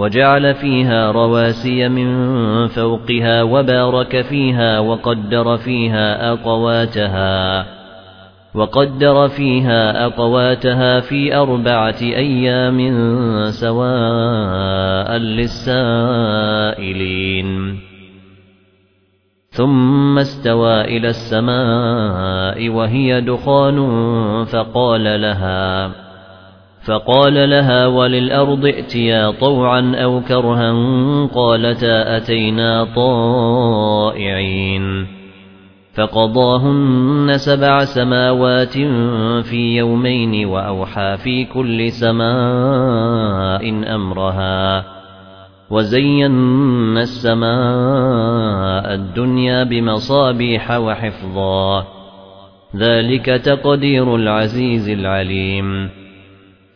وجعل فيها رواسي من فوقها وبارك فيها وقدر فيها أقواتها وقدر فيها أقواتها في أربعة أيام سواء للسائلين. ثم استوى إلى السماء وهي دخان فقال لها فقال لها وللأرض ائتيا طوعا أو كرها قالتا أتينا طائعين. فقضاهن سبع سماوات في يومين وأوحى في كل سماء أمرها وزينا السماء الدنيا بمصابيح وحفظا. ذلك تقدير العزيز العليم.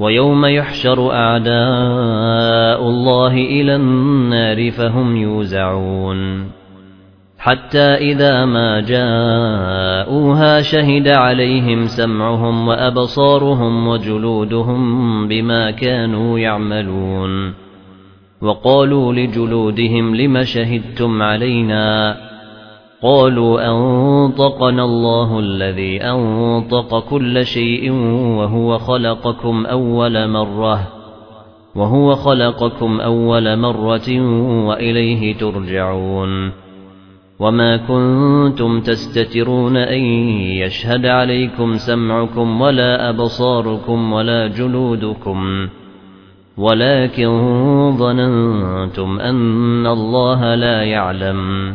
ويوم يحشر أعداء الله إلى النار فهم يوزعون. حتى إذا ما جاءوها شهد عليهم سمعهم وأبصارهم وجلودهم بما كانوا يعملون. وقالوا لجلودهم لم شهدتم علينا؟ قالوا أنطقنا الله الذي أنطق كل شيء وهو خلقكم أول مرة وهو خلقكم أول مرة وإليه ترجعون وما كنتم تستترون أن يشهد عليكم سمعكم ولا أبصاركم ولا جلودكم ولكن ظننتم أن الله لا يعلم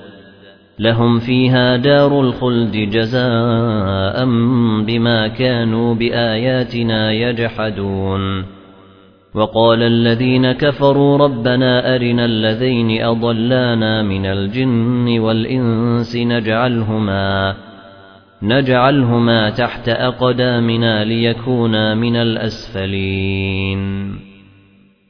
لهم فيها دار الخلد جزاء بما كانوا بآياتنا يجحدون. وقال الذين كفروا ربنا أرنا الذين أضلانا من الجن والإنس نجعلهما نجعلهما تحت أقدامنا ليكونا من الأسفلين.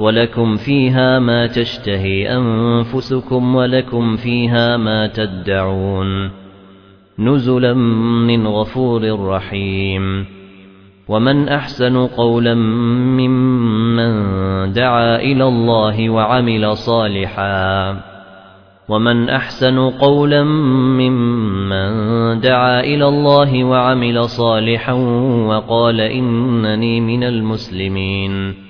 ولكم فيها ما تشتهي أنفسكم ولكم فيها ما تدعون نزلا من غفور رحيم ومن أحسن قولا ممن دعا إلى الله وعمل صالحا ومن أحسن قولا ممن دعا إلى الله وعمل صالحا وقال إنني من المسلمين